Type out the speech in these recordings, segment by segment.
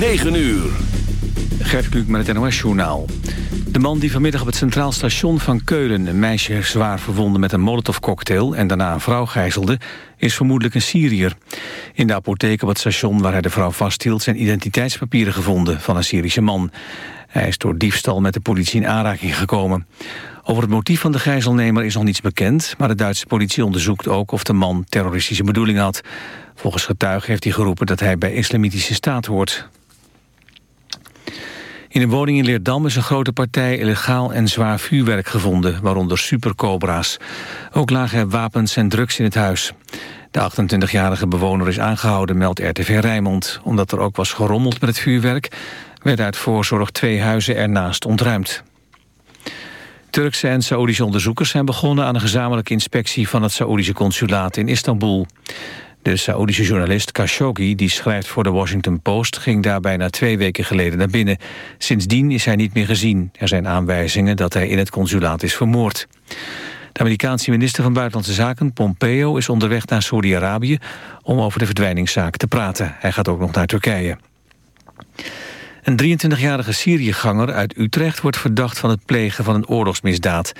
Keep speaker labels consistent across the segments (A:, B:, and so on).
A: 9 uur.
B: Gert Kluk met het NOS-journaal. De man die vanmiddag op het Centraal Station van Keulen... een meisje zwaar verwonde met een molotovcocktail... en daarna een vrouw gijzelde, is vermoedelijk een Syriër. In de apotheek op het station waar hij de vrouw vasthield... zijn identiteitspapieren gevonden van een Syrische man. Hij is door diefstal met de politie in aanraking gekomen. Over het motief van de gijzelnemer is nog niets bekend... maar de Duitse politie onderzoekt ook of de man terroristische bedoelingen had. Volgens getuigen heeft hij geroepen dat hij bij islamitische staat hoort. In een woning in Leerdam is een grote partij illegaal en zwaar vuurwerk gevonden, waaronder supercobra's. Ook lagen er wapens en drugs in het huis. De 28-jarige bewoner is aangehouden, meldt RTV Rijnmond. Omdat er ook was gerommeld met het vuurwerk, werden uit voorzorg twee huizen ernaast ontruimd. Turkse en Saoedische onderzoekers zijn begonnen aan een gezamenlijke inspectie van het Saoedische consulaat in Istanbul. De Saoedische journalist Khashoggi, die schrijft voor de Washington Post... ging daar bijna twee weken geleden naar binnen. Sindsdien is hij niet meer gezien. Er zijn aanwijzingen dat hij in het consulaat is vermoord. De Amerikaanse minister van Buitenlandse Zaken, Pompeo... is onderweg naar Saudi-Arabië om over de verdwijningszaak te praten. Hij gaat ook nog naar Turkije. Een 23-jarige Syriëganger uit Utrecht wordt verdacht van het plegen van een oorlogsmisdaad.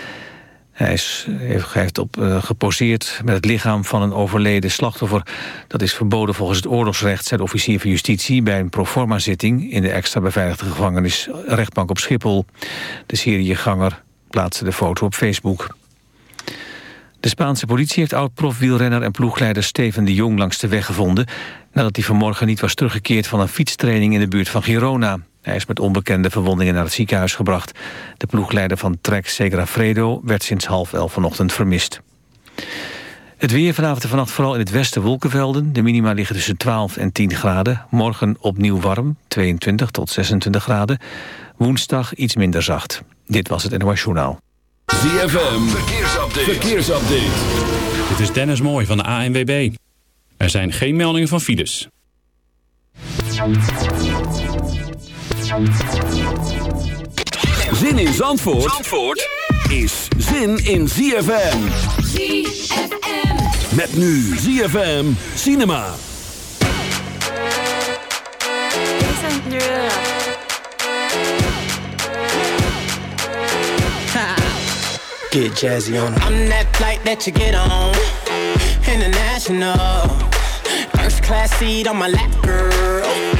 B: Hij, is, heeft op, uh, geposeerd met het lichaam van een overleden slachtoffer. Dat is verboden volgens het oorlogsrecht, zei de officier van justitie... bij een proforma-zitting in de extra beveiligde gevangenis rechtbank op Schiphol. De Syriëganger plaatste de foto op Facebook. De Spaanse politie heeft oud-profwielrenner en ploegleider Steven de Jong langs de weg gevonden... nadat hij vanmorgen niet was teruggekeerd van een fietstraining in de buurt van Girona. Hij is met onbekende verwondingen naar het ziekenhuis gebracht. De ploegleider van Trek Segafredo werd sinds half elf vanochtend vermist. Het weer vanavond en vannacht vooral in het westen wolkenvelden. De minima liggen tussen 12 en 10 graden. Morgen opnieuw warm, 22 tot 26 graden. Woensdag iets minder zacht. Dit was het NOS Journaal.
A: ZFM, verkeersupdate. verkeersupdate.
C: Dit is Dennis Mooij van de ANWB. Er zijn geen meldingen van files.
A: Zin in Zandvoort, Zandvoort is zin in ZFM.
D: ZFM.
A: Met nu ZFM Cinema.
E: Get jazzy on.
F: I'm that flight that you get on. International. First class seat on my lap, girl.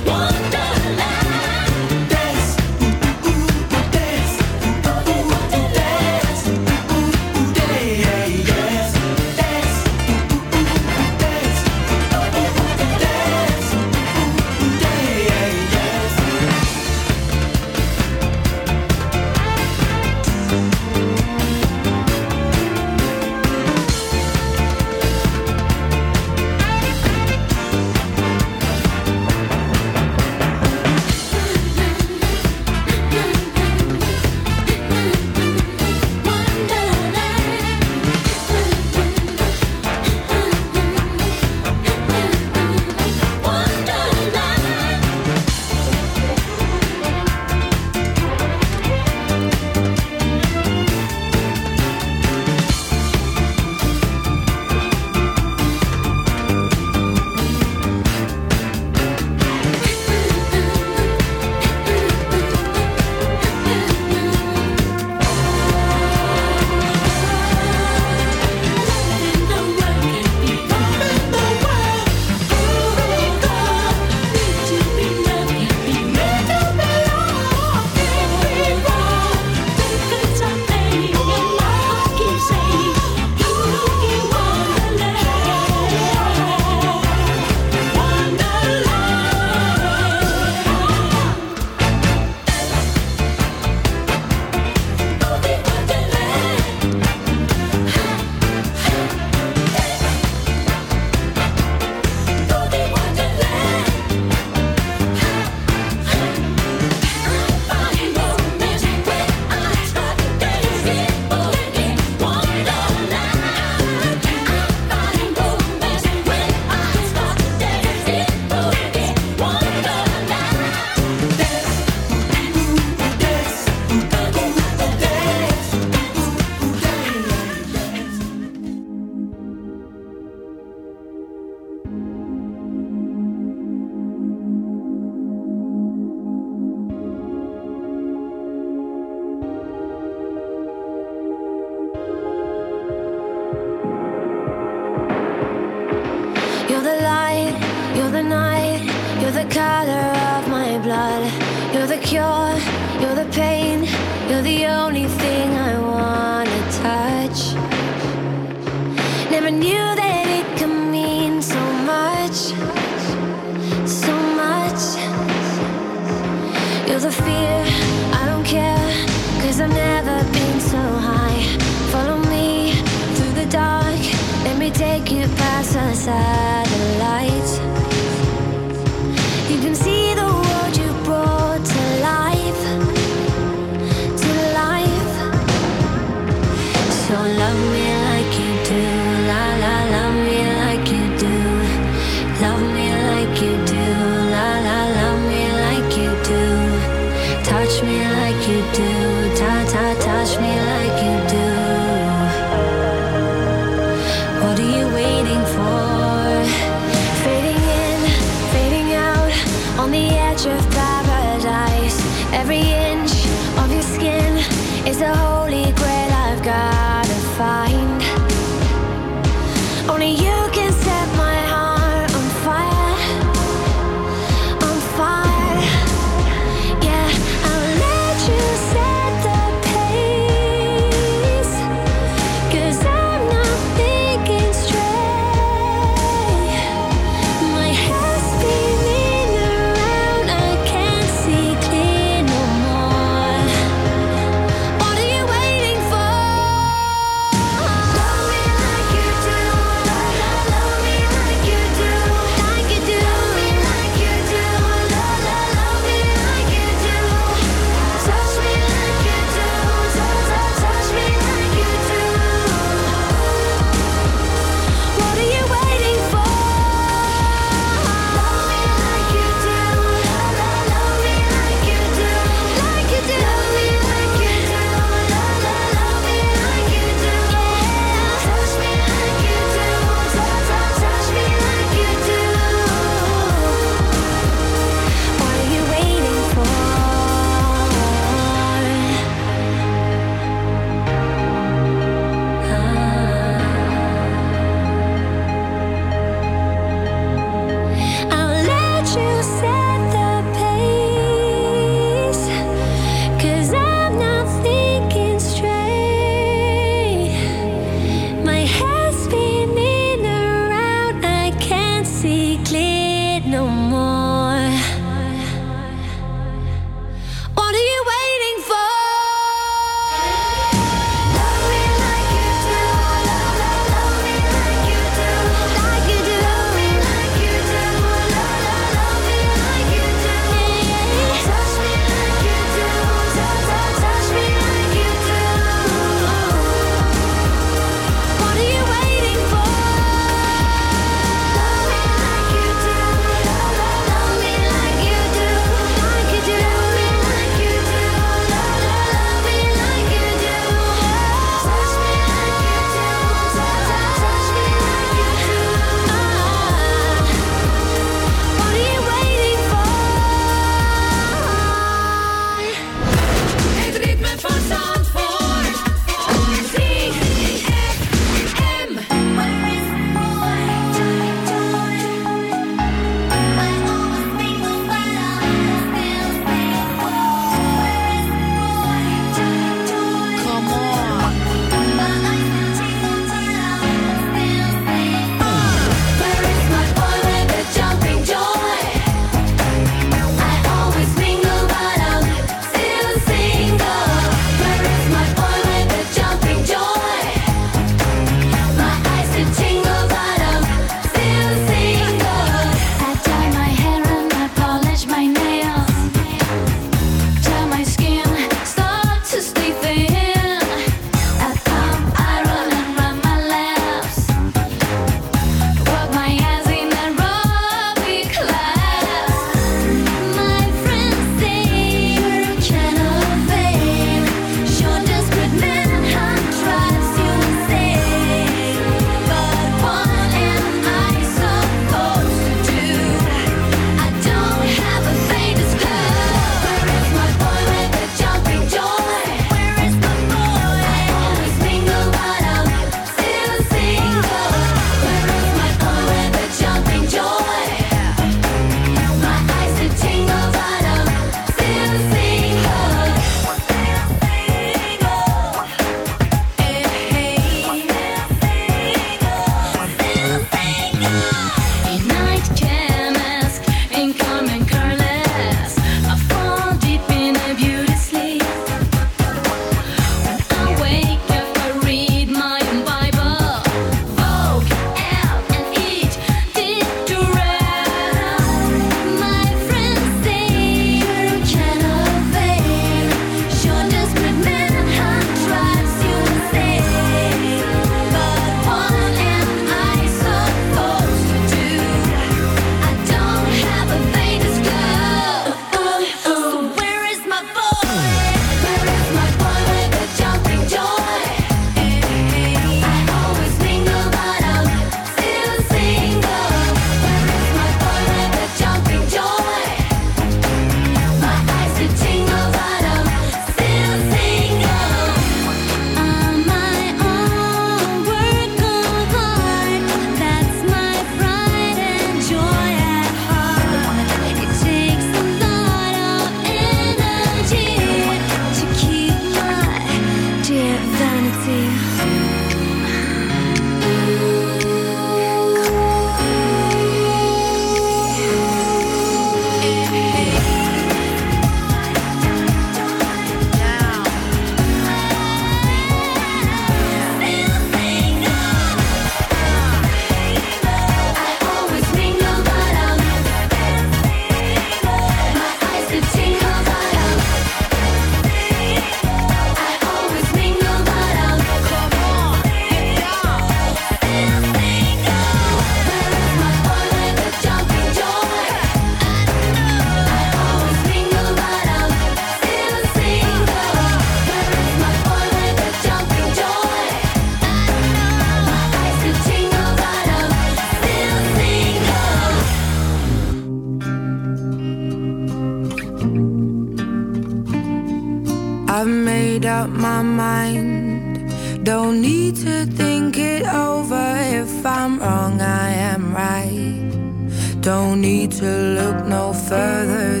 G: Further.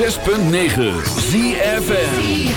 A: 106.9 ZFM.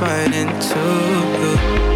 H: right into you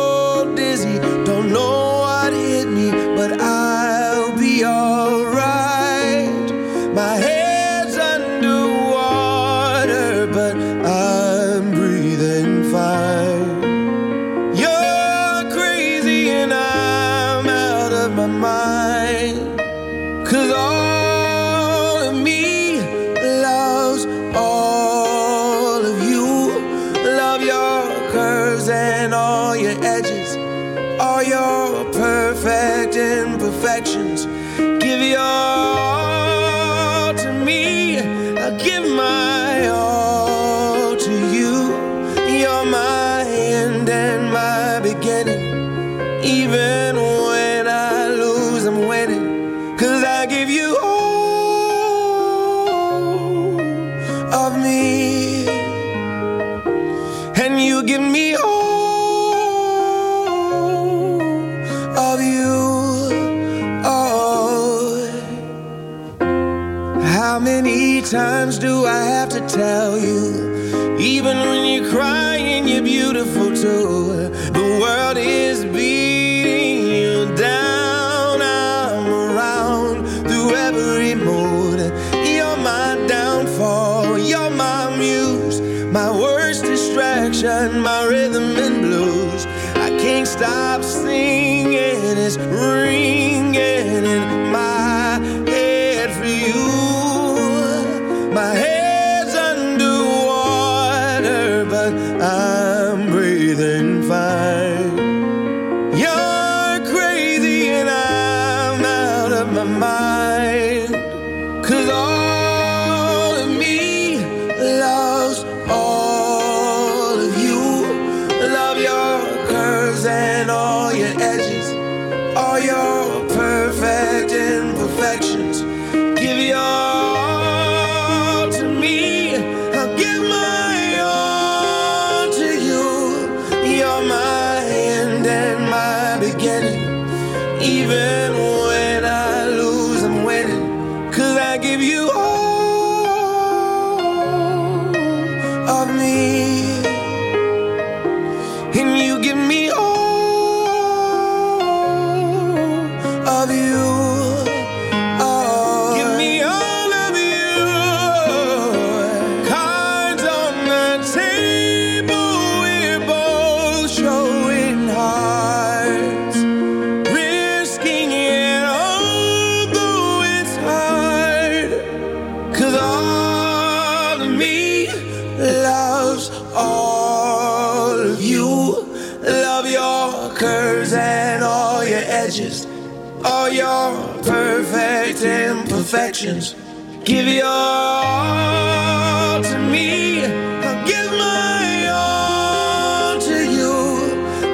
I: stop singing, it's ringing.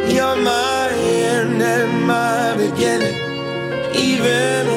I: You're my end and my beginning, even.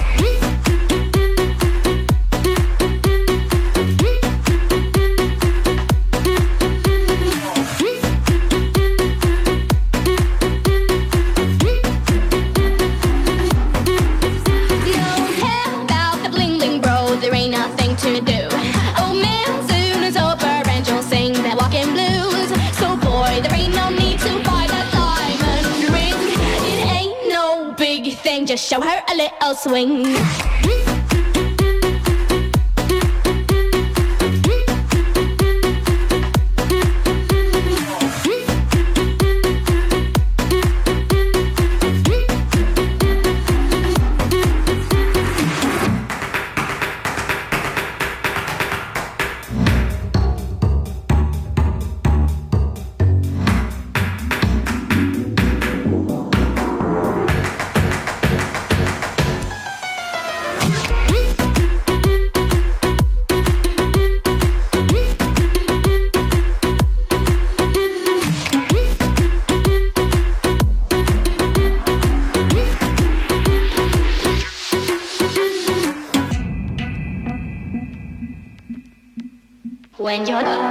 J: swing. your.